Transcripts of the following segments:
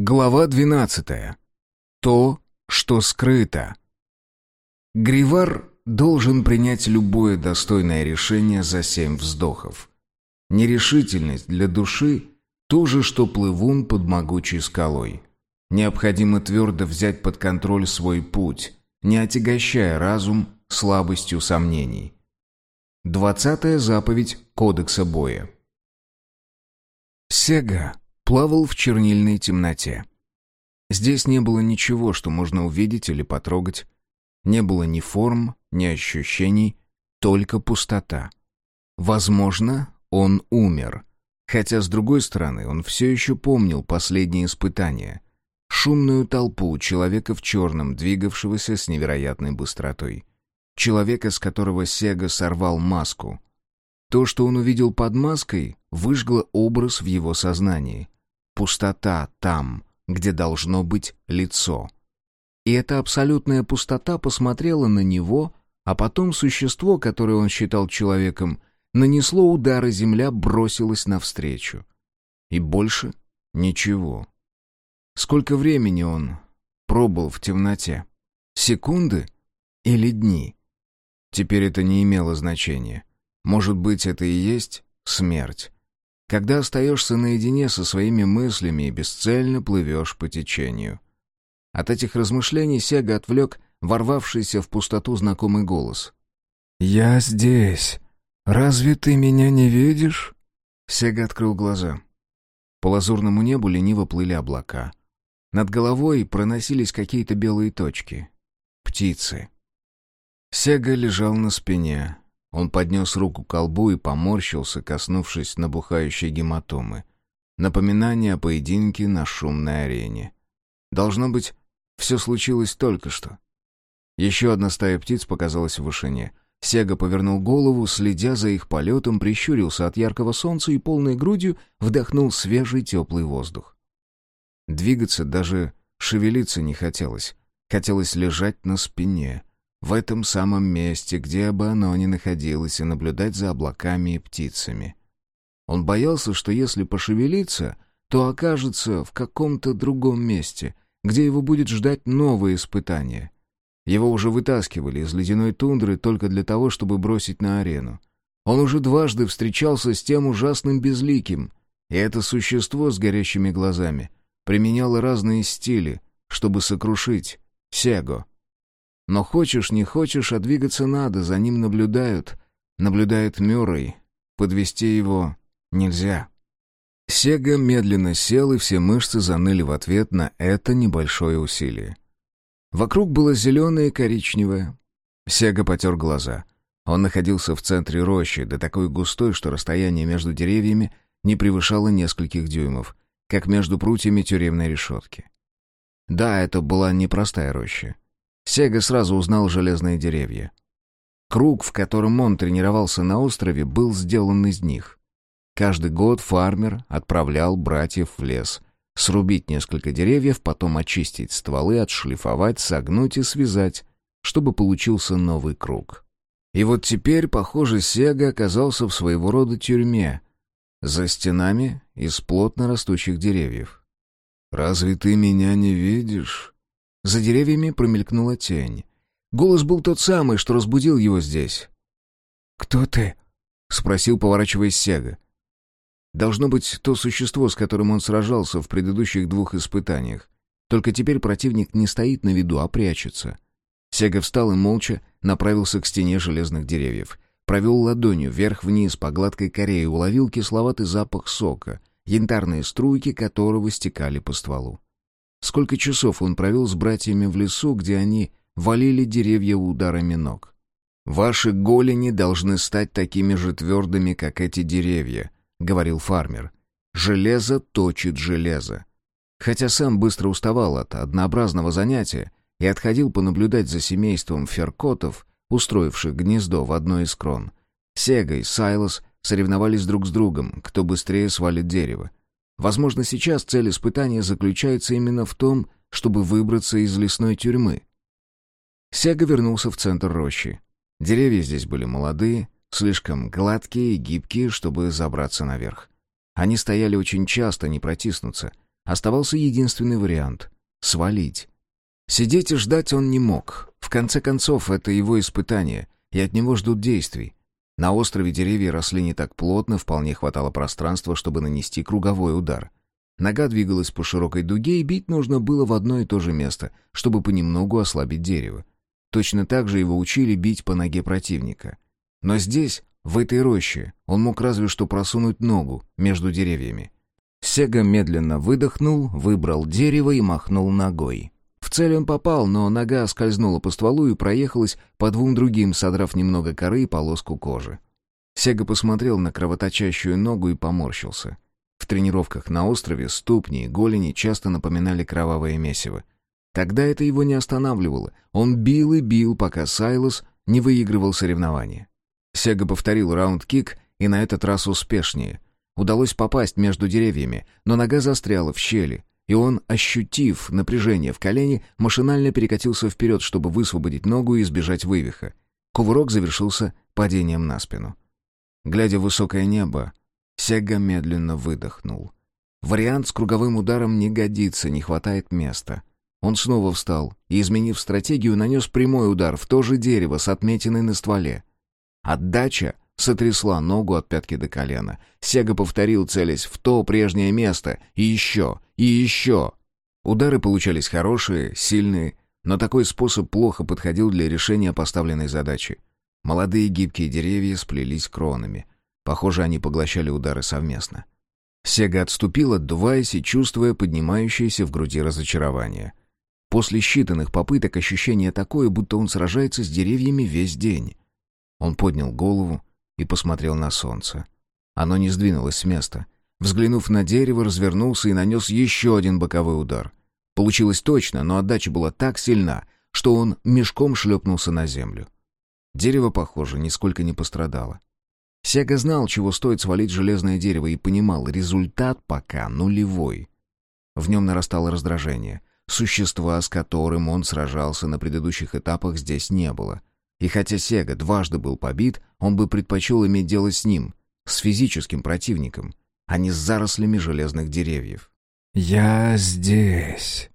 Глава 12. То, что скрыто. Гривар должен принять любое достойное решение за семь вздохов. Нерешительность для души – то же, что плывун под могучей скалой. Необходимо твердо взять под контроль свой путь, не отягощая разум слабостью сомнений. Двадцатая заповедь Кодекса боя. Сега плавал в чернильной темноте. Здесь не было ничего, что можно увидеть или потрогать. Не было ни форм, ни ощущений, только пустота. Возможно, он умер. Хотя, с другой стороны, он все еще помнил последние испытания. Шумную толпу человека в черном, двигавшегося с невероятной быстротой. Человека, с которого Сега сорвал маску. То, что он увидел под маской, выжгло образ в его сознании. Пустота там, где должно быть лицо. И эта абсолютная пустота посмотрела на него, а потом существо, которое он считал человеком, нанесло удар, и земля бросилась навстречу. И больше ничего. Сколько времени он пробыл в темноте? Секунды или дни? Теперь это не имело значения. Может быть, это и есть смерть. Когда остаешься наедине со своими мыслями и бесцельно плывешь по течению. От этих размышлений Сега отвлек ворвавшийся в пустоту знакомый голос. «Я здесь. Разве ты меня не видишь?» Сега открыл глаза. По лазурному небу лениво плыли облака. Над головой проносились какие-то белые точки. Птицы. Сега лежал на спине, он поднес руку к колбу и поморщился, коснувшись набухающей гематомы. Напоминание о поединке на шумной арене. Должно быть, все случилось только что. Еще одна стая птиц показалась в вышине. Сега повернул голову, следя за их полетом, прищурился от яркого солнца и полной грудью вдохнул свежий теплый воздух. Двигаться, даже шевелиться не хотелось. Хотелось лежать на спине — в этом самом месте, где бы оно ни находилось, и наблюдать за облаками и птицами. Он боялся, что если пошевелиться, то окажется в каком-то другом месте, где его будет ждать новое испытание. Его уже вытаскивали из ледяной тундры только для того, чтобы бросить на арену. Он уже дважды встречался с тем ужасным безликим, и это существо с горящими глазами применяло разные стили, чтобы сокрушить Сего. Но хочешь, не хочешь, а двигаться надо, за ним наблюдают. Наблюдает Мюррей. Подвести его нельзя. Сега медленно сел, и все мышцы заныли в ответ на это небольшое усилие. Вокруг было зеленое и коричневое. Сега потер глаза. Он находился в центре рощи, да такой густой, что расстояние между деревьями не превышало нескольких дюймов, как между прутьями тюремной решетки. Да, это была непростая роща. Сега сразу узнал железные деревья. Круг, в котором он тренировался на острове, был сделан из них. Каждый год фармер отправлял братьев в лес. Срубить несколько деревьев, потом очистить стволы, отшлифовать, согнуть и связать, чтобы получился новый круг. И вот теперь, похоже, Сега оказался в своего рода тюрьме, за стенами из плотно растущих деревьев. «Разве ты меня не видишь?» За деревьями промелькнула тень. Голос был тот самый, что разбудил его здесь. «Кто ты?» — спросил, поворачиваясь Сега. Должно быть то существо, с которым он сражался в предыдущих двух испытаниях. Только теперь противник не стоит на виду, а прячется. Сега встал и молча направился к стене железных деревьев. Провел ладонью вверх-вниз по гладкой коре и уловил кисловатый запах сока, янтарные струйки которого стекали по стволу. Сколько часов он провел с братьями в лесу, где они валили деревья ударами ног. «Ваши голени должны стать такими же твердыми, как эти деревья», — говорил фармер. «Железо точит железо». Хотя сам быстро уставал от однообразного занятия и отходил понаблюдать за семейством феркотов, устроивших гнездо в одной из крон. Сега и Сайлос соревновались друг с другом, кто быстрее свалит дерево. Возможно, сейчас цель испытания заключается именно в том, чтобы выбраться из лесной тюрьмы. Сега вернулся в центр рощи. Деревья здесь были молодые, слишком гладкие и гибкие, чтобы забраться наверх. Они стояли очень часто, не протиснуться. Оставался единственный вариант — свалить. Сидеть и ждать он не мог. В конце концов, это его испытание, и от него ждут действий. На острове деревья росли не так плотно, вполне хватало пространства, чтобы нанести круговой удар. Нога двигалась по широкой дуге, и бить нужно было в одно и то же место, чтобы понемногу ослабить дерево. Точно так же его учили бить по ноге противника. Но здесь, в этой роще, он мог разве что просунуть ногу между деревьями. Сега медленно выдохнул, выбрал дерево и махнул ногой. В цель он попал, но нога скользнула по стволу и проехалась по двум другим, содрав немного коры и полоску кожи. Сега посмотрел на кровоточащую ногу и поморщился. В тренировках на острове ступни и голени часто напоминали кровавое месиво. Тогда это его не останавливало. Он бил и бил, пока Сайлос не выигрывал соревнования. Сега повторил раунд-кик, и на этот раз успешнее. Удалось попасть между деревьями, но нога застряла в щели, и он, ощутив напряжение в колене, машинально перекатился вперед, чтобы высвободить ногу и избежать вывиха. Кувырок завершился падением на спину. Глядя в высокое небо, Сега медленно выдохнул. Вариант с круговым ударом не годится, не хватает места. Он снова встал и, изменив стратегию, нанес прямой удар в то же дерево с отметиной на стволе. Отдача сотрясла ногу от пятки до колена. Сега повторил, целясь в то прежнее место. И еще, и еще. Удары получались хорошие, сильные, но такой способ плохо подходил для решения поставленной задачи. Молодые гибкие деревья сплелись кронами. Похоже, они поглощали удары совместно. Сега отступил, отдуваясь и чувствуя поднимающееся в груди разочарование. После считанных попыток ощущение такое, будто он сражается с деревьями весь день. Он поднял голову и посмотрел на солнце. Оно не сдвинулось с места. Взглянув на дерево, развернулся и нанес еще один боковой удар. Получилось точно, но отдача была так сильна, что он мешком шлепнулся на землю. Дерево, похоже, нисколько не пострадало. Сега знал, чего стоит свалить железное дерево, и понимал, результат пока нулевой. В нем нарастало раздражение. Существа, с которым он сражался на предыдущих этапах, здесь не было. И хотя Сега дважды был побит, он бы предпочел иметь дело с ним, с физическим противником, а не с зарослями железных деревьев. «Я здесь».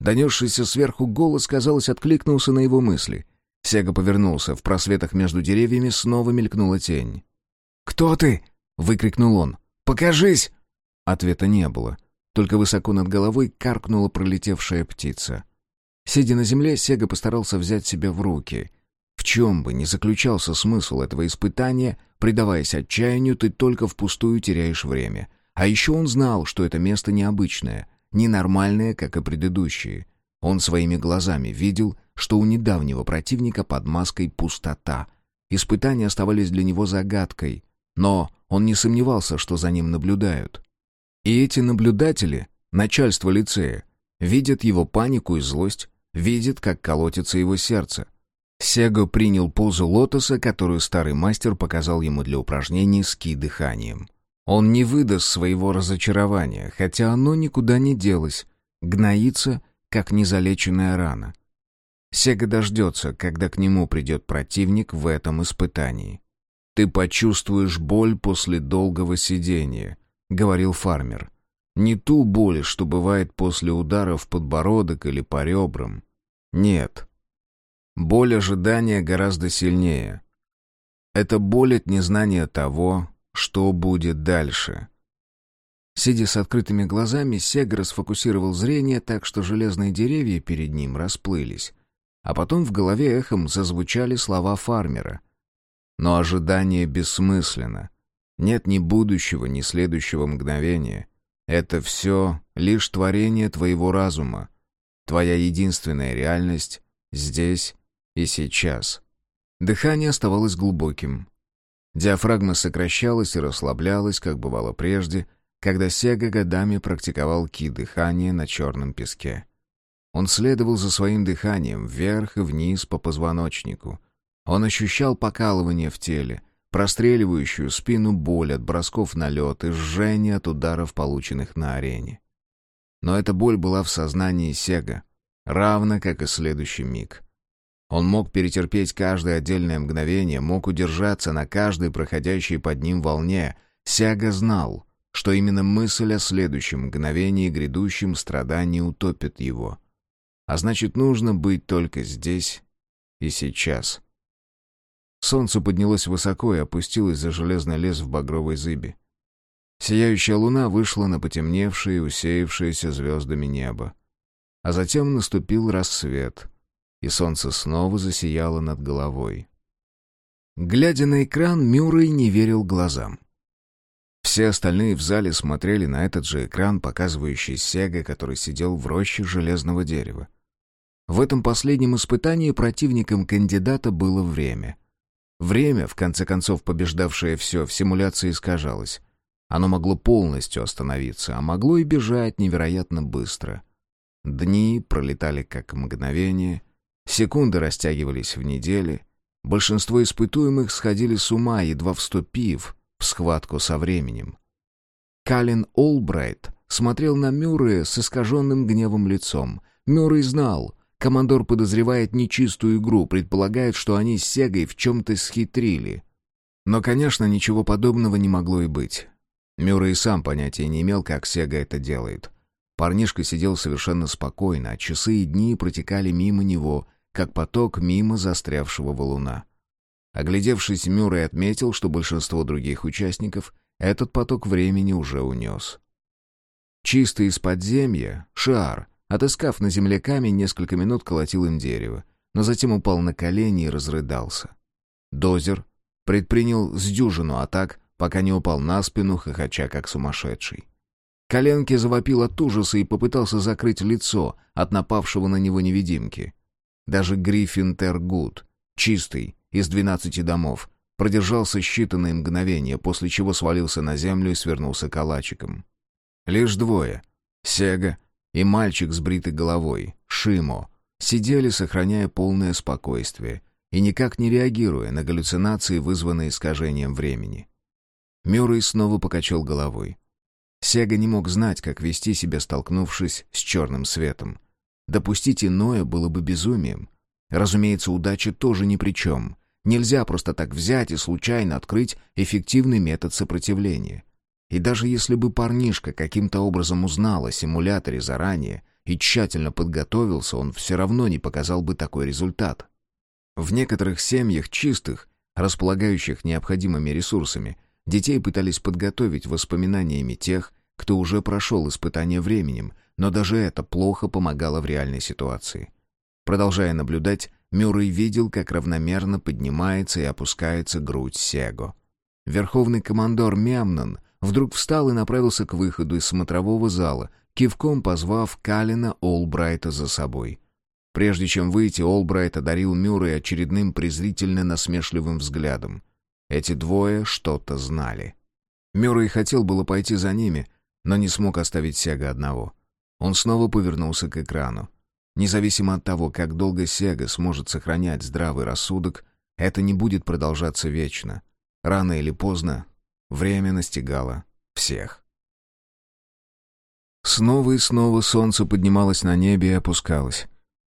Донесшийся сверху голос, казалось, откликнулся на его мысли. Сега повернулся, в просветах между деревьями снова мелькнула тень. «Кто ты?» — выкрикнул он. «Покажись!» Ответа не было. Только высоко над головой каркнула пролетевшая птица. Сидя на земле, Сега постарался взять себя в руки — в чем бы ни заключался смысл этого испытания, предаваясь отчаянию, ты только впустую теряешь время. А еще он знал, что это место необычное, ненормальное, как и предыдущие. Он своими глазами видел, что у недавнего противника под маской пустота. Испытания оставались для него загадкой, но он не сомневался, что за ним наблюдают. И эти наблюдатели, начальство лицея, видят его панику и злость, видят, как колотится его сердце. Сего принял позу лотоса, которую старый мастер показал ему для упражнений с ки-дыханием. Он не выдаст своего разочарования, хотя оно никуда не делось, гноится, как незалеченная рана. Сега дождется, когда к нему придет противник в этом испытании. «Ты почувствуешь боль после долгого сидения», — говорил фармер. «Не ту боль, что бывает после удара в подбородок или по ребрам. Нет, Боль ожидания гораздо сильнее. Это боль от незнания того, что будет дальше. Сидя с открытыми глазами, Сегра сфокусировал зрение так, что железные деревья перед ним расплылись. А потом в голове эхом зазвучали слова фармера. Но ожидание бессмысленно. Нет ни будущего, ни следующего мгновения. Это все лишь творение твоего разума. Твоя единственная реальность здесь и сейчас. Дыхание оставалось глубоким. Диафрагма сокращалась и расслаблялась, как бывало прежде, когда Сега годами практиковал ки-дыхание на черном песке. Он следовал за своим дыханием вверх и вниз по позвоночнику. Он ощущал покалывание в теле, простреливающую спину боль от бросков на лед и жжение от ударов, полученных на арене. Но эта боль была в сознании Сега, равно как и следующий миг — он мог перетерпеть каждое отдельное мгновение, мог удержаться на каждой проходящей под ним волне. Сяга знал, что именно мысль о следующем мгновении грядущем страдании утопит его. А значит, нужно быть только здесь и сейчас. Солнце поднялось высоко и опустилось за железный лес в багровой зыби. Сияющая луна вышла на потемневшее и усеявшееся звездами небо. А затем наступил рассвет, и солнце снова засияло над головой. Глядя на экран, Мюррей не верил глазам. Все остальные в зале смотрели на этот же экран, показывающий Сега, который сидел в роще железного дерева. В этом последнем испытании противником кандидата было время. Время, в конце концов побеждавшее все, в симуляции искажалось. Оно могло полностью остановиться, а могло и бежать невероятно быстро. Дни пролетали как мгновение, секунды растягивались в недели, большинство испытуемых сходили с ума, едва вступив в схватку со временем. Калин Олбрайт смотрел на Мюррея с искаженным гневом лицом. Мюррей знал, командор подозревает нечистую игру, предполагает, что они с Сегой в чем-то схитрили. Но, конечно, ничего подобного не могло и быть. Мюррей сам понятия не имел, как Сега это делает. Парнишка сидел совершенно спокойно, а часы и дни протекали мимо него, как поток мимо застрявшего валуна. Оглядевшись, Мюррей отметил, что большинство других участников этот поток времени уже унес. Чисто из подземья, Шар, отыскав на земле камень, несколько минут колотил им дерево, но затем упал на колени и разрыдался. Дозер предпринял с дюжину атак, пока не упал на спину, хохоча как сумасшедший. Коленки завопил от ужаса и попытался закрыть лицо от напавшего на него невидимки. Даже Гриффин Тергут, чистый, из двенадцати домов, продержался считанные мгновения, после чего свалился на землю и свернулся калачиком. Лишь двое — Сега и мальчик с бритой головой, Шимо, сидели, сохраняя полное спокойствие и никак не реагируя на галлюцинации, вызванные искажением времени. Мюррей снова покачал головой. Сега не мог знать, как вести себя, столкнувшись с черным светом. Допустить иное было бы безумием. Разумеется, удача тоже ни при чем. Нельзя просто так взять и случайно открыть эффективный метод сопротивления. И даже если бы парнишка каким-то образом узнал о симуляторе заранее и тщательно подготовился, он все равно не показал бы такой результат. В некоторых семьях чистых, располагающих необходимыми ресурсами, детей пытались подготовить воспоминаниями тех, кто уже прошел испытание временем, но даже это плохо помогало в реальной ситуации. Продолжая наблюдать, Мюррей видел, как равномерно поднимается и опускается грудь Сего. Верховный командор Мемнон вдруг встал и направился к выходу из смотрового зала, кивком позвав Калина Олбрайта за собой. Прежде чем выйти, Олбрайт одарил Мюррей очередным презрительно-насмешливым взглядом. Эти двое что-то знали. Мюррей хотел было пойти за ними, но не смог оставить Сега одного. Он снова повернулся к экрану. Независимо от того, как долго Сега сможет сохранять здравый рассудок, это не будет продолжаться вечно. Рано или поздно время настигало всех. Снова и снова солнце поднималось на небе и опускалось.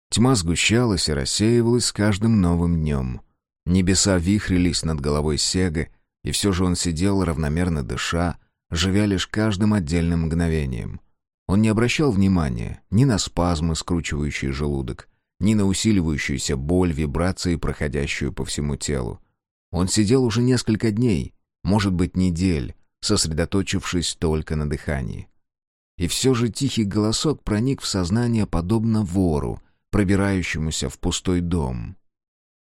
Тьма сгущалась и рассеивалась с каждым новым днем. Небеса вихрились над головой Сега, и все же он сидел, равномерно дыша, живя лишь каждым отдельным мгновением — он не обращал внимания ни на спазмы, скручивающие желудок, ни на усиливающуюся боль, вибрации, проходящую по всему телу. Он сидел уже несколько дней, может быть, недель, сосредоточившись только на дыхании. И все же тихий голосок проник в сознание подобно вору, пробирающемуся в пустой дом.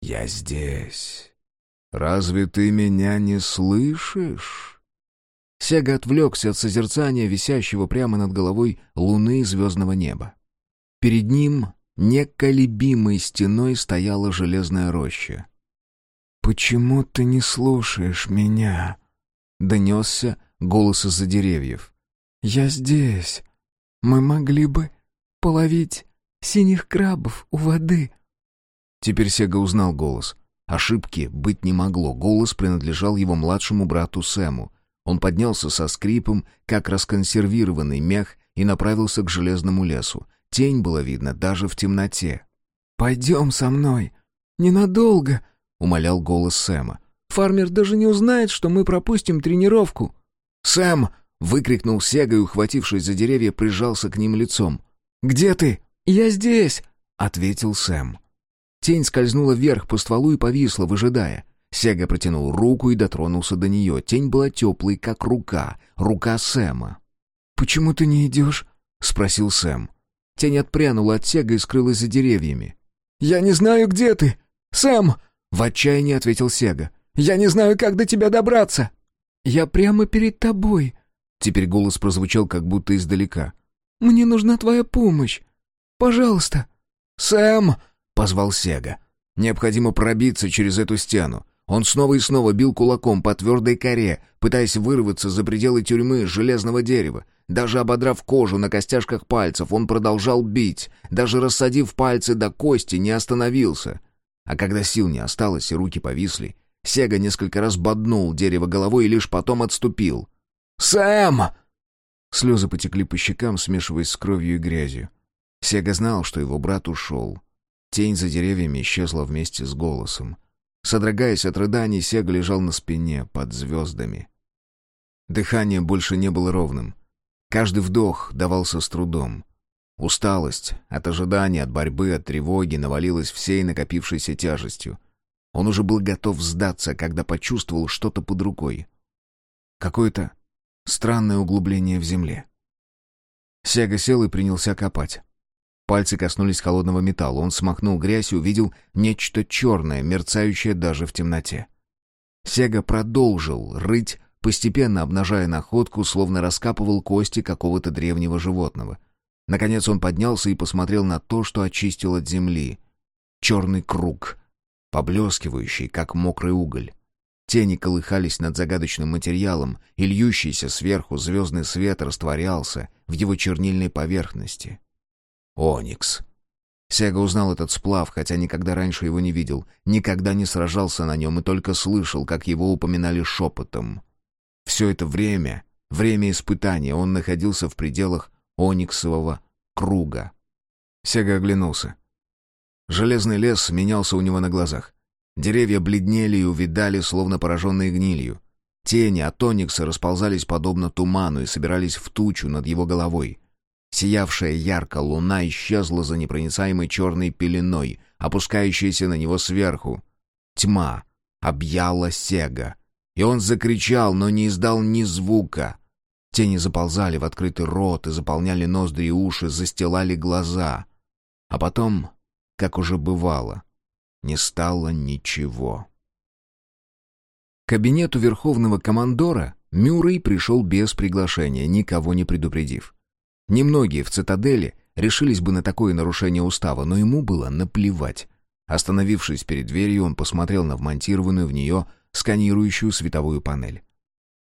«Я здесь. Разве ты меня не слышишь?» Сега отвлекся от созерцания висящего прямо над головой луны и звездного неба. Перед ним неколебимой стеной стояла железная роща. «Почему ты не слушаешь меня?» — донесся голос из-за деревьев. «Я здесь. Мы могли бы половить синих крабов у воды». Теперь Сега узнал голос. Ошибки быть не могло. Голос принадлежал его младшему брату Сэму — он поднялся со скрипом, как расконсервированный мех, и направился к железному лесу. Тень была видна даже в темноте. «Пойдем со мной. Ненадолго», — умолял голос Сэма. «Фармер даже не узнает, что мы пропустим тренировку». «Сэм!» — выкрикнул Сега и, ухватившись за деревья, прижался к ним лицом. «Где ты?» «Я здесь!» — ответил Сэм. Тень скользнула вверх по стволу и повисла, выжидая. Сега протянул руку и дотронулся до нее. Тень была теплой, как рука, рука Сэма. «Почему ты не идешь?» — спросил Сэм. Тень отпрянула от Сега и скрылась за деревьями. «Я не знаю, где ты! Сэм!» — в отчаянии ответил Сега. «Я не знаю, как до тебя добраться!» «Я прямо перед тобой!» Теперь голос прозвучал как будто издалека. «Мне нужна твоя помощь! Пожалуйста!» «Сэм!» — позвал Сега. «Необходимо пробиться через эту стену. Он снова и снова бил кулаком по твердой коре, пытаясь вырваться за пределы тюрьмы железного дерева. Даже ободрав кожу на костяшках пальцев, он продолжал бить. Даже рассадив пальцы до кости, не остановился. А когда сил не осталось и руки повисли, Сега несколько раз боднул дерево головой и лишь потом отступил. «Сэм!» Слезы потекли по щекам, смешиваясь с кровью и грязью. Сега знал, что его брат ушел. Тень за деревьями исчезла вместе с голосом. Содрогаясь от рыданий, Сега лежал на спине, под звездами. Дыхание больше не было ровным. Каждый вдох давался с трудом. Усталость от ожидания, от борьбы, от тревоги навалилась всей накопившейся тяжестью. Он уже был готов сдаться, когда почувствовал что-то под рукой. Какое-то странное углубление в земле. Сега сел и принялся копать. Пальцы коснулись холодного металла. Он смахнул грязь и увидел нечто черное, мерцающее даже в темноте. Сега продолжил рыть, постепенно обнажая находку, словно раскапывал кости какого-то древнего животного. Наконец он поднялся и посмотрел на то, что очистил от земли. Черный круг, поблескивающий, как мокрый уголь. Тени колыхались над загадочным материалом, и льющийся сверху звездный свет растворялся в его чернильной поверхности. Оникс. Сега узнал этот сплав, хотя никогда раньше его не видел, никогда не сражался на нем и только слышал, как его упоминали шепотом. Все это время, время испытания, он находился в пределах ониксового круга. Сега оглянулся. Железный лес менялся у него на глазах. Деревья бледнели и увидали, словно пораженные гнилью. Тени от оникса расползались подобно туману и собирались в тучу над его головой. Сиявшая ярко луна исчезла за непроницаемой черной пеленой, опускающейся на него сверху. Тьма объяла Сега, и он закричал, но не издал ни звука. Тени заползали в открытый рот и заполняли ноздри и уши, застилали глаза. А потом, как уже бывало, не стало ничего. Кабинету верховного командора Мюррей пришел без приглашения, никого не предупредив. Немногие в цитадели решились бы на такое нарушение устава, но ему было наплевать. Остановившись перед дверью, он посмотрел на вмонтированную в нее сканирующую световую панель.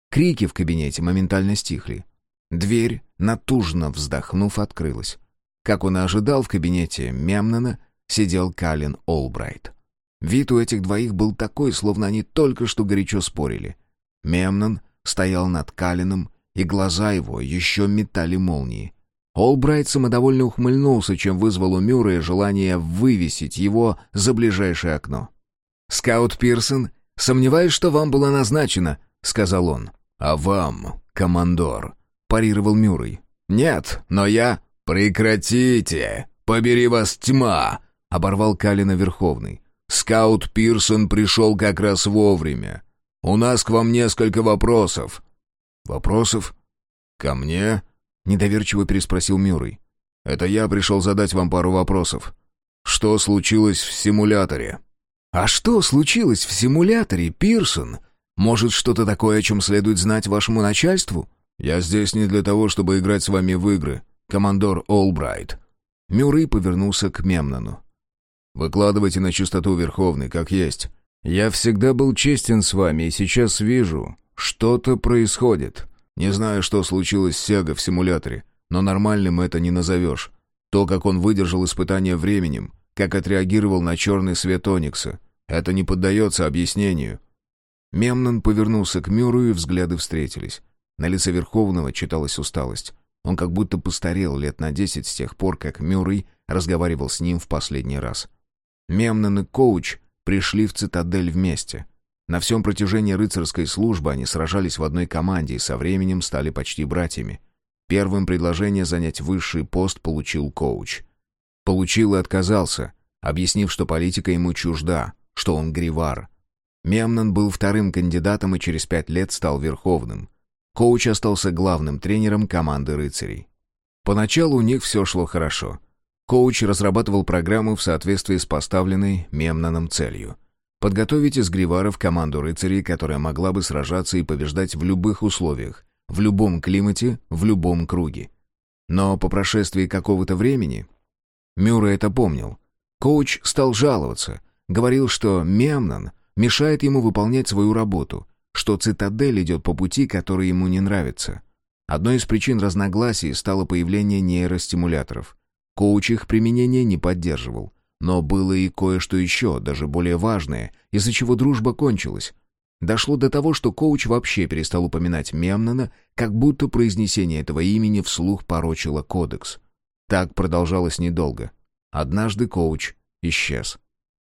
Крики в кабинете моментально стихли. Дверь, натужно вздохнув, открылась. Как он и ожидал, в кабинете Мемнона сидел Калин Олбрайт. Вид у этих двоих был такой, словно они только что горячо спорили. Мемнон стоял над Калином, и глаза его еще метали молнии. Олбрайт самодовольно ухмыльнулся, чем вызвал у Мюррея желание вывесить его за ближайшее окно. «Скаут Пирсон, сомневаюсь, что вам было назначено», — сказал он. «А вам, командор», — парировал Мюррей. «Нет, но я...» «Прекратите! Побери вас тьма!» — оборвал Калина Верховный. «Скаут Пирсон пришел как раз вовремя. У нас к вам несколько вопросов». «Вопросов? Ко мне?» — недоверчиво переспросил Мюррей. «Это я пришел задать вам пару вопросов. Что случилось в симуляторе?» «А что случилось в симуляторе, Пирсон? Может, что-то такое, о чем следует знать вашему начальству?» «Я здесь не для того, чтобы играть с вами в игры, командор Олбрайт». Мюррей повернулся к Мемнону. «Выкладывайте на чистоту Верховный, как есть. Я всегда был честен с вами, и сейчас вижу, что-то происходит. Не знаю, что случилось с Сега в симуляторе, но нормальным это не назовешь. То, как он выдержал испытание временем, как отреагировал на черный свет Оникса, это не поддается объяснению. Мемнон повернулся к Мюру, и взгляды встретились. На лице Верховного читалась усталость. Он как будто постарел лет на десять с тех пор, как Мюррей разговаривал с ним в последний раз. Мемнон и Коуч пришли в цитадель вместе. На всем протяжении рыцарской службы они сражались в одной команде и со временем стали почти братьями. Первым предложение занять высший пост получил коуч. Получил и отказался, объяснив, что политика ему чужда, что он гривар. Мемнон был вторым кандидатом и через пять лет стал верховным. Коуч остался главным тренером команды рыцарей. Поначалу у них все шло хорошо. Коуч разрабатывал программу в соответствии с поставленной Мемноном целью. Подготовить из гриваров команду рыцарей, которая могла бы сражаться и побеждать в любых условиях, в любом климате, в любом круге. Но по прошествии какого-то времени... Мюррей это помнил. Коуч стал жаловаться. Говорил, что Мемнон мешает ему выполнять свою работу, что цитадель идет по пути, который ему не нравится. Одной из причин разногласий стало появление нейростимуляторов. Коуч их применение не поддерживал. Но было и кое-что еще, даже более важное, из-за чего дружба кончилась. Дошло до того, что коуч вообще перестал упоминать Мемнона, как будто произнесение этого имени вслух порочило кодекс. Так продолжалось недолго. Однажды коуч исчез.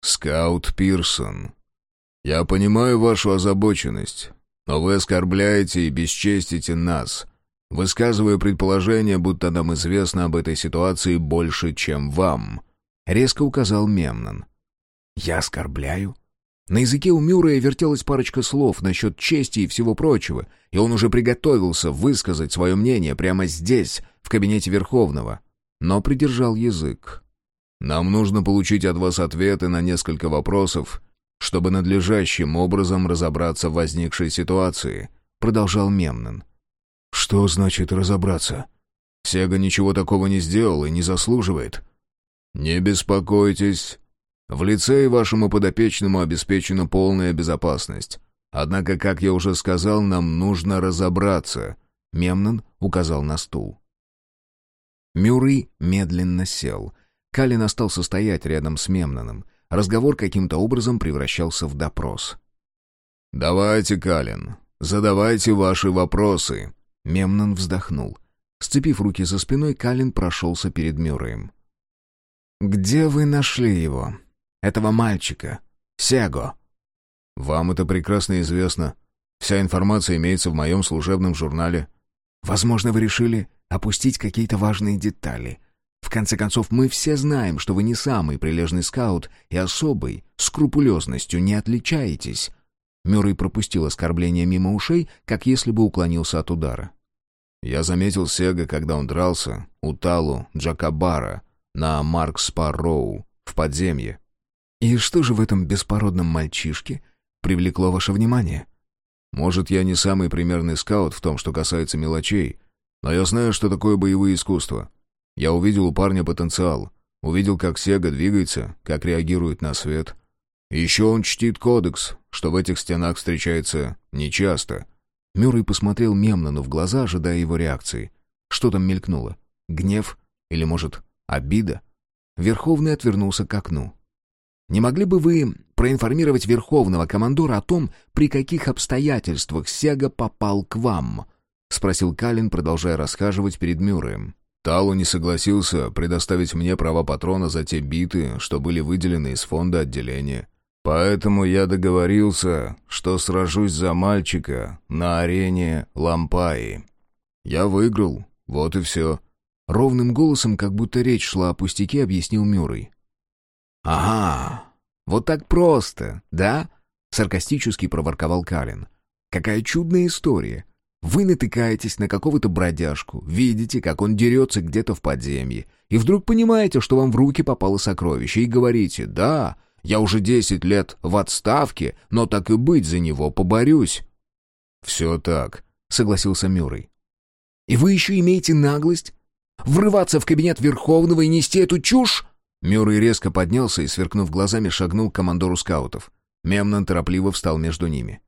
«Скаут Пирсон, я понимаю вашу озабоченность, но вы оскорбляете и бесчестите нас, высказывая предположение, будто нам известно об этой ситуации больше, чем вам», — резко указал Мемнон. «Я оскорбляю?» На языке у Мюррея вертелась парочка слов насчет чести и всего прочего, и он уже приготовился высказать свое мнение прямо здесь, в кабинете Верховного, но придержал язык. «Нам нужно получить от вас ответы на несколько вопросов, чтобы надлежащим образом разобраться в возникшей ситуации», — продолжал Мемнон. «Что значит разобраться?» «Сега ничего такого не сделал и не заслуживает». «Не беспокойтесь, в лице и вашему подопечному обеспечена полная безопасность. Однако, как я уже сказал, нам нужно разобраться». Мемнон указал на стул. Мюррей медленно сел. Калин остался стоять рядом с Мемноном. Разговор каким-то образом превращался в допрос. «Давайте, Калин, задавайте ваши вопросы». Мемнон вздохнул. Сцепив руки за спиной, Калин прошелся перед Мюрреем. «Где вы нашли его?» этого мальчика, Сего. Вам это прекрасно известно. Вся информация имеется в моем служебном журнале. Возможно, вы решили опустить какие-то важные детали. В конце концов, мы все знаем, что вы не самый прилежный скаут и особой скрупулезностью не отличаетесь. Мюррей пропустил оскорбление мимо ушей, как если бы уклонился от удара. Я заметил Сега, когда он дрался у Талу Джакабара на Маркс-Парроу в подземье. «И что же в этом беспородном мальчишке привлекло ваше внимание?» «Может, я не самый примерный скаут в том, что касается мелочей, но я знаю, что такое боевые искусства. Я увидел у парня потенциал, увидел, как Сега двигается, как реагирует на свет. Еще он чтит кодекс, что в этих стенах встречается нечасто». Мюррей посмотрел Мемнону в глаза, ожидая его реакции. Что там мелькнуло? Гнев? Или, может, обида? Верховный отвернулся к окну. Не могли бы вы проинформировать Верховного командора о том, при каких обстоятельствах Сега попал к вам?» — спросил Калин, продолжая расхаживать перед Мюрреем. Талу не согласился предоставить мне права патрона за те биты, что были выделены из фонда отделения. Поэтому я договорился, что сражусь за мальчика на арене Лампаи. Я выиграл, вот и все. Ровным голосом, как будто речь шла о пустяке, объяснил Мюррей. «Ага, вот так просто, да?» — саркастически проворковал Калин. «Какая чудная история. Вы натыкаетесь на какого-то бродяжку, видите, как он дерется где-то в подземье, и вдруг понимаете, что вам в руки попало сокровище, и говорите «Да, я уже десять лет в отставке, но так и быть за него поборюсь». «Все так», — согласился Мюррей. «И вы еще имеете наглость врываться в кабинет Верховного и нести эту чушь?» Мюррей резко поднялся и, сверкнув глазами, шагнул к командору скаутов. Мемнон торопливо встал между ними.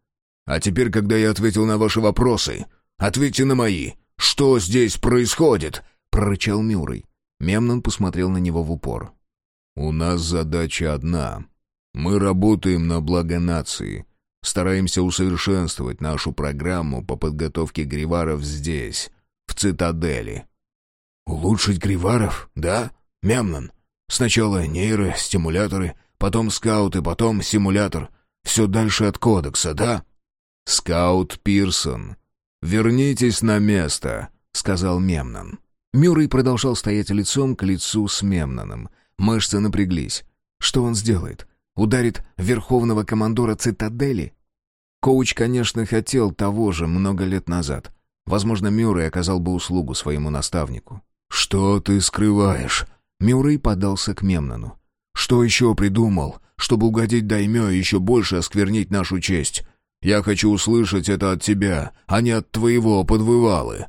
«А теперь, когда я ответил на ваши вопросы, ответьте на мои. Что здесь происходит?» — прорычал Мюррей. Мемнон посмотрел на него в упор. «У нас задача одна. Мы работаем на благо нации. Стараемся усовершенствовать нашу программу по подготовке гриваров здесь, в цитадели». «Улучшить гриваров, да, Мемнон?» Сначала нейростимуляторы, потом скауты, потом симулятор. все дальше от кодекса, да?» «Скаут Пирсон, вернитесь на место», — сказал Мемнон. Мюррей продолжал стоять лицом к лицу с Мемноном. Мышцы напряглись. Что он сделает? Ударит верховного командора цитадели? Коуч, конечно, хотел того же много лет назад. Возможно, Мюррей оказал бы услугу своему наставнику. «Что ты скрываешь?» Мюррей подался к Мемнону. «Что еще придумал, чтобы угодить Даймё и еще больше осквернить нашу честь? Я хочу услышать это от тебя, а не от твоего подвывалы».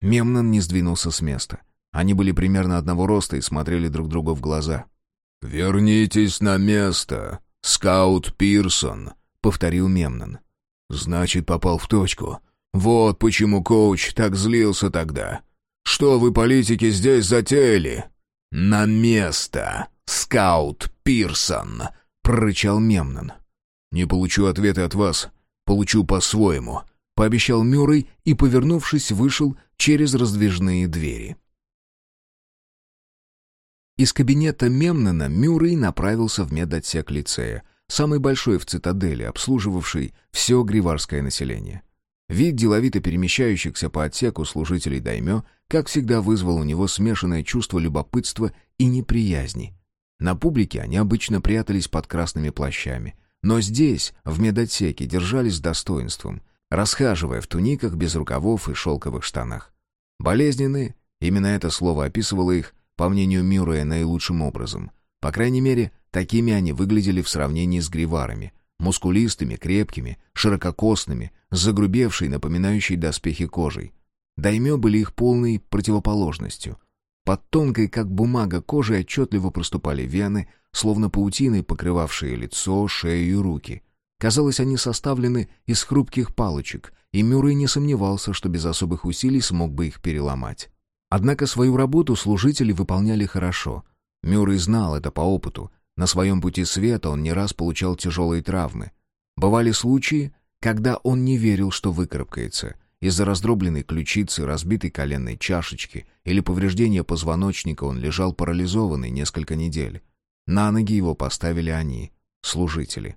Мемнон не сдвинулся с места. Они были примерно одного роста и смотрели друг другу в глаза. «Вернитесь на место, скаут Пирсон», — повторил Мемнон. «Значит, попал в точку. Вот почему коуч так злился тогда. Что вы, политики, здесь затеяли?» «На место, скаут Пирсон», — прорычал Мемнон. «Не получу ответа от вас. Получу по-своему», — пообещал Мюррей и, повернувшись, вышел через раздвижные двери. Из кабинета Мемнона Мюррей направился в медотсек лицея, самый большой в цитадели, обслуживавший все гриварское население. Вид деловито перемещающихся по отсеку служителей Даймё, как всегда, вызвал у него смешанное чувство любопытства и неприязни. На публике они обычно прятались под красными плащами, но здесь, в медотсеке, держались с достоинством, расхаживая в туниках без рукавов и шелковых штанах. Болезненные, именно это слово описывало их, по мнению Мюррея, наилучшим образом. По крайней мере, такими они выглядели в сравнении с гриварами. Мускулистыми, крепкими, ширококосными, загрубевшей, напоминающей доспехи кожей. Даймё были их полной противоположностью. Под тонкой, как бумага, кожей отчетливо проступали вены, словно паутиной покрывавшие лицо, шею и руки. Казалось, они составлены из хрупких палочек, и Мюррей не сомневался, что без особых усилий смог бы их переломать. Однако свою работу служители выполняли хорошо. Мюррей знал это по опыту. На своем пути света он не раз получал тяжелые травмы. Бывали случаи, когда он не верил, что выкарабкается. Из-за раздробленной ключицы, разбитой коленной чашечки или повреждения позвоночника он лежал парализованный несколько недель. На ноги его поставили они, служители.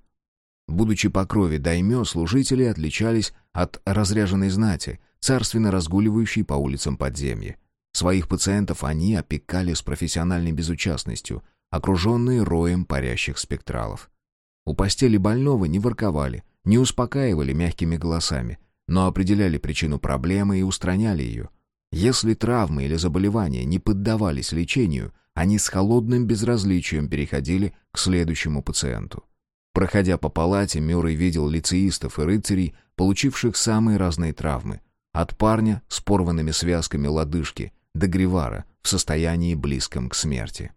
Будучи по крови даймё, служители отличались от разряженной знати, царственно разгуливающей по улицам подземья. Своих пациентов они опекали с профессиональной безучастностью, окруженные роем парящих спектралов. У постели больного не ворковали, не успокаивали мягкими голосами, но определяли причину проблемы и устраняли ее. Если травмы или заболевания не поддавались лечению, они с холодным безразличием переходили к следующему пациенту. Проходя по палате, Мюррей видел лицеистов и рыцарей, получивших самые разные травмы. От парня с порванными связками лодыжки до Гривара в состоянии близком к смерти.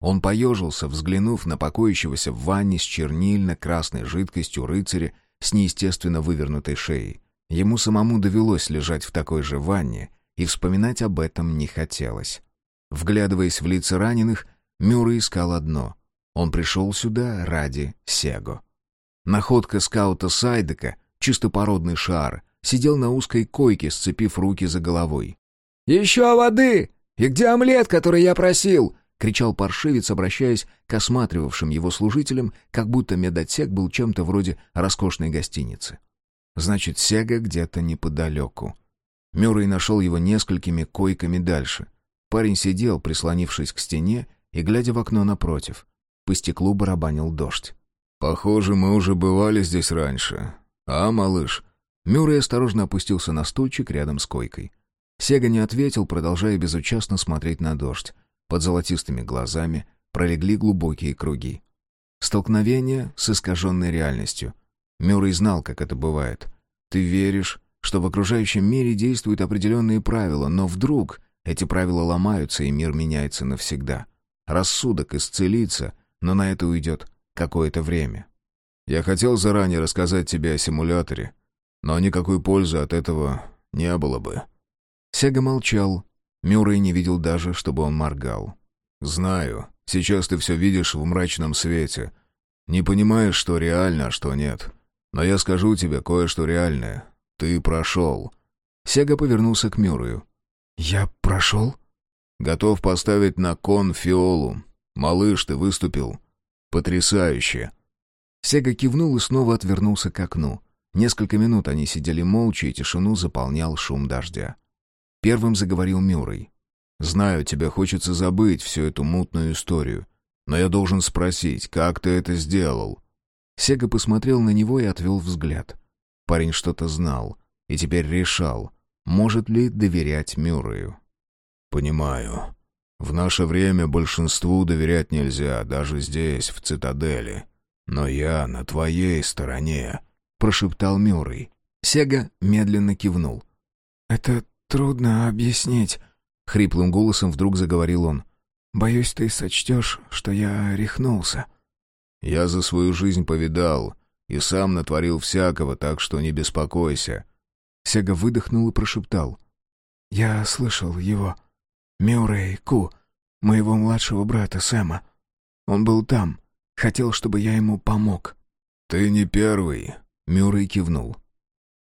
Он поежился, взглянув на покоящегося в ванне с чернильно-красной жидкостью рыцаря с неестественно вывернутой шеей. Ему самому довелось лежать в такой же ванне, и вспоминать об этом не хотелось. Вглядываясь в лица раненых, Мюррей искал одно. Он пришел сюда ради Сего. Находка скаута Сайдека, чистопородный шар, сидел на узкой койке, сцепив руки за головой. «Еще воды! И где омлет, который я просил?» — кричал паршивец, обращаясь к осматривавшим его служителям, как будто медотсек был чем-то вроде роскошной гостиницы. Значит, Сега где-то неподалеку. Мюррей нашел его несколькими койками дальше. Парень сидел, прислонившись к стене и глядя в окно напротив. По стеклу барабанил дождь. «Похоже, мы уже бывали здесь раньше. А, малыш?» Мюррей осторожно опустился на стульчик рядом с койкой. Сега не ответил, продолжая безучастно смотреть на дождь. Под золотистыми глазами пролегли глубокие круги. Столкновение с искаженной реальностью. Мюррей знал, как это бывает. Ты веришь, что в окружающем мире действуют определенные правила, но вдруг эти правила ломаются, и мир меняется навсегда. Рассудок исцелится, но на это уйдет какое-то время. Я хотел заранее рассказать тебе о симуляторе, но никакой пользы от этого не было бы. Сега молчал. Мюррей не видел даже, чтобы он моргал. «Знаю. Сейчас ты все видишь в мрачном свете. Не понимаешь, что реально, а что нет. Но я скажу тебе кое-что реальное. Ты прошел». Сега повернулся к Мюррею. «Я прошел?» «Готов поставить на кон фиолу. Малыш, ты выступил. Потрясающе». Сега кивнул и снова отвернулся к окну. Несколько минут они сидели молча, и тишину заполнял шум дождя. Первым заговорил Мюррей. «Знаю, тебе хочется забыть всю эту мутную историю, но я должен спросить, как ты это сделал?» Сега посмотрел на него и отвел взгляд. Парень что-то знал и теперь решал, может ли доверять Мюррею. «Понимаю. В наше время большинству доверять нельзя, даже здесь, в цитадели. Но я на твоей стороне», — прошептал Мюррей. Сега медленно кивнул. «Это трудно объяснить», — хриплым голосом вдруг заговорил он. «Боюсь, ты сочтешь, что я рехнулся». «Я за свою жизнь повидал и сам натворил всякого, так что не беспокойся». Сега выдохнул и прошептал. «Я слышал его. Мюррей Ку, моего младшего брата Сэма. Он был там, хотел, чтобы я ему помог». «Ты не первый», — Мюррей кивнул.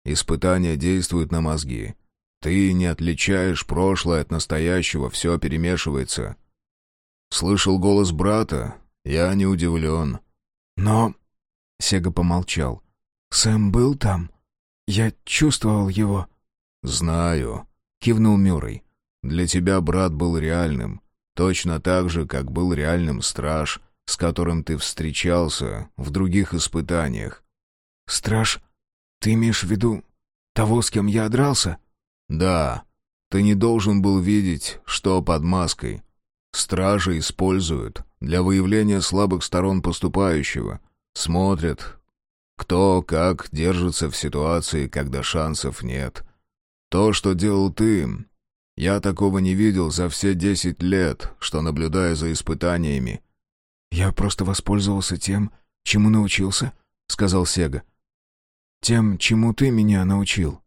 «Испытания действуют на мозги. Ты не отличаешь прошлое от настоящего, все перемешивается. Слышал голос брата? Я не удивлен». «Но...» — Сега помолчал. «Сэм был там. Я чувствовал его». «Знаю», — кивнул Мюррей. Для тебя брат был реальным, точно так же, как был реальным страж, с которым ты встречался в других испытаниях. Страж? Ты имеешь в виду того, с кем я дрался? Да. Ты не должен был видеть, что под маской. Стражи используют для выявления слабых сторон поступающего. Смотрят, кто как держится в ситуации, когда шансов нет. То, что делал ты, я такого не видел за все десять лет, что наблюдаю за испытаниями». «Я просто воспользовался тем, чему научился», — сказал Сега. «Тем, чему ты меня научил».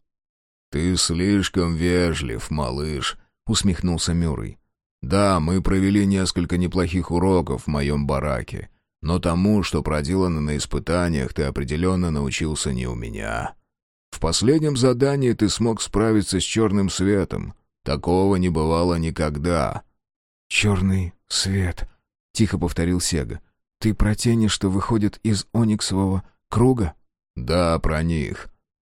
«Ты слишком вежлив, малыш», — усмехнулся Мюррей. «Да, мы провели несколько неплохих уроков в моем бараке, но тому, что проделано на испытаниях, ты определенно научился не у меня. В последнем задании ты смог справиться с черным светом, Такого не бывало никогда. «Черный свет», — тихо повторил Сега. «Ты про тени, что выходят из ониксового круга?» «Да, про них.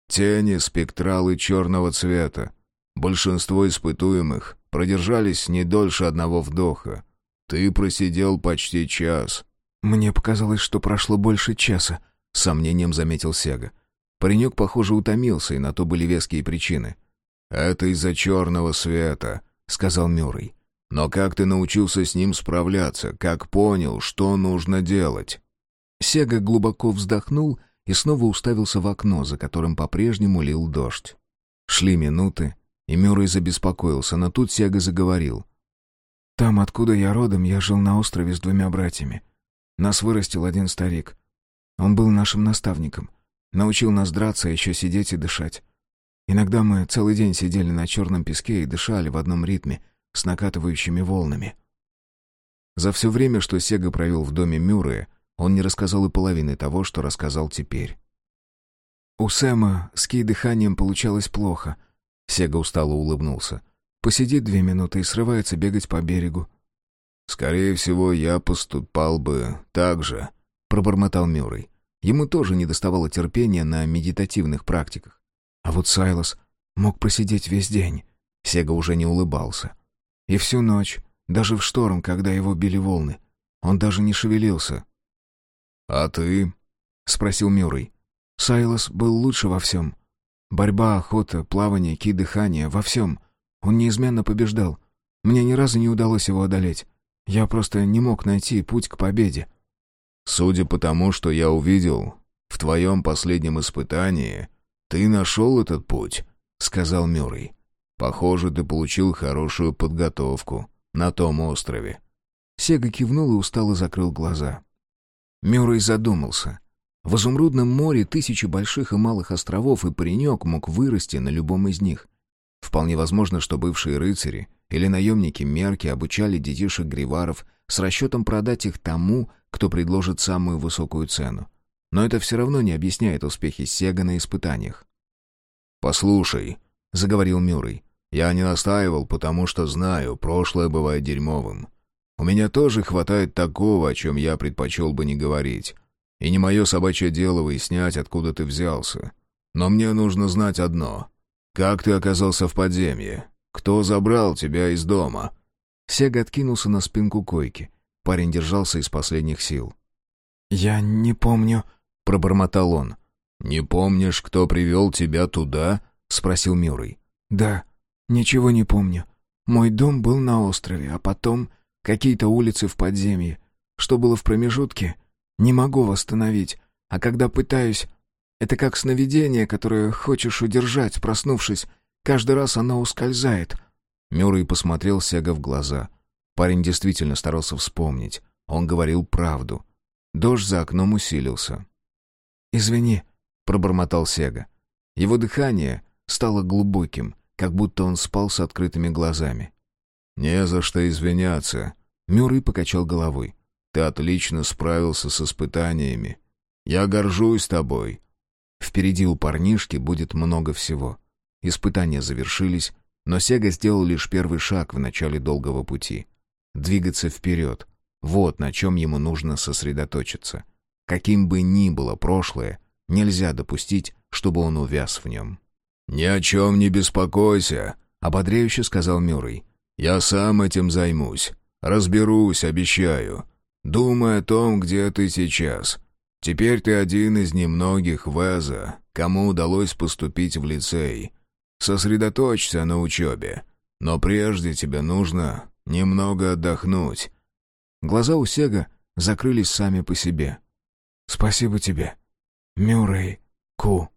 Тени, спектралы черного цвета. Большинство испытуемых продержались не дольше одного вдоха. Ты просидел почти час». «Мне показалось, что прошло больше часа», — с сомнением заметил Сега. Паренек, похоже, утомился, и на то были веские причины. «Это из-за черного света», — сказал Мюррей. «Но как ты научился с ним справляться? Как понял, что нужно делать?» Сега глубоко вздохнул и снова уставился в окно, за которым по-прежнему лил дождь. Шли минуты, и Мюррей забеспокоился, но тут Сега заговорил. «Там, откуда я родом, я жил на острове с двумя братьями. Нас вырастил один старик. Он был нашим наставником. Научил нас драться, еще сидеть и дышать. Иногда мы целый день сидели на черном песке и дышали в одном ритме с накатывающими волнами. За все время, что Сега провел в доме Мюррея, он не рассказал и половины того, что рассказал теперь. «У Сэма с кей-дыханием получалось плохо», — Сега устало улыбнулся. «Посидит две минуты и срывается бегать по берегу». «Скорее всего, я поступал бы так же», — пробормотал Мюррей. Ему тоже не доставало терпения на медитативных практиках. А вот Сайлос мог просидеть весь день. Сега уже не улыбался. И всю ночь, даже в шторм, когда его били волны. Он даже не шевелился. «А ты?» — спросил Мюррей. Сайлос был лучше во всем. Борьба, охота, плавание, ки, дыхание — во всем. Он неизменно побеждал. Мне ни разу не удалось его одолеть. Я просто не мог найти путь к победе. «Судя по тому, что я увидел, в твоем последнем испытании «Ты нашел этот путь», — сказал Мюррей. «Похоже, ты получил хорошую подготовку на том острове». Сега кивнул и устало закрыл глаза. Мюррей задумался. В изумрудном море тысячи больших и малых островов, и паренек мог вырасти на любом из них. Вполне возможно, что бывшие рыцари или наемники Мерки обучали детишек гриваров с расчетом продать их тому, кто предложит самую высокую цену. Но это все равно не объясняет успехи Сега на испытаниях. «Послушай», — заговорил Мюррей, — «я не настаивал, потому что знаю, прошлое бывает дерьмовым. У меня тоже хватает такого, о чем я предпочел бы не говорить. И не мое собачье дело выяснять, откуда ты взялся. Но мне нужно знать одно. Как ты оказался в подземье? Кто забрал тебя из дома?» Сега откинулся на спинку койки. Парень держался из последних сил. «Я не помню», — пробормотал он. «Не помнишь, кто привел тебя туда?» — спросил Мюррей. «Да, ничего не помню. Мой дом был на острове, а потом какие-то улицы в подземье. Что было в промежутке, не могу восстановить. А когда пытаюсь, это как сновидение, которое хочешь удержать, проснувшись. Каждый раз оно ускользает». Мюррей посмотрел Сега в глаза. Парень действительно старался вспомнить. Он говорил правду. Дождь за окном усилился. «Извини», — пробормотал Сега. Его дыхание стало глубоким, как будто он спал с открытыми глазами. «Не за что извиняться», — Мюррей покачал головой. «Ты отлично справился с испытаниями. Я горжусь тобой». Впереди у парнишки будет много всего. Испытания завершились, но Сега сделал лишь первый шаг в начале долгого пути. Двигаться вперед. Вот на чем ему нужно сосредоточиться. Каким бы ни было прошлое, нельзя допустить, чтобы он увяз в нем. «Ни о чем не беспокойся», — ободряюще сказал Мюррей. «Я сам этим займусь. Разберусь, обещаю. Думай о том, где ты сейчас. Теперь ты один из немногих Веза, кому удалось поступить в лицей. Сосредоточься на учебе. Но прежде тебе нужно немного отдохнуть». Глаза у Сега закрылись сами по себе. «Спасибо тебе, Мюррей Ку».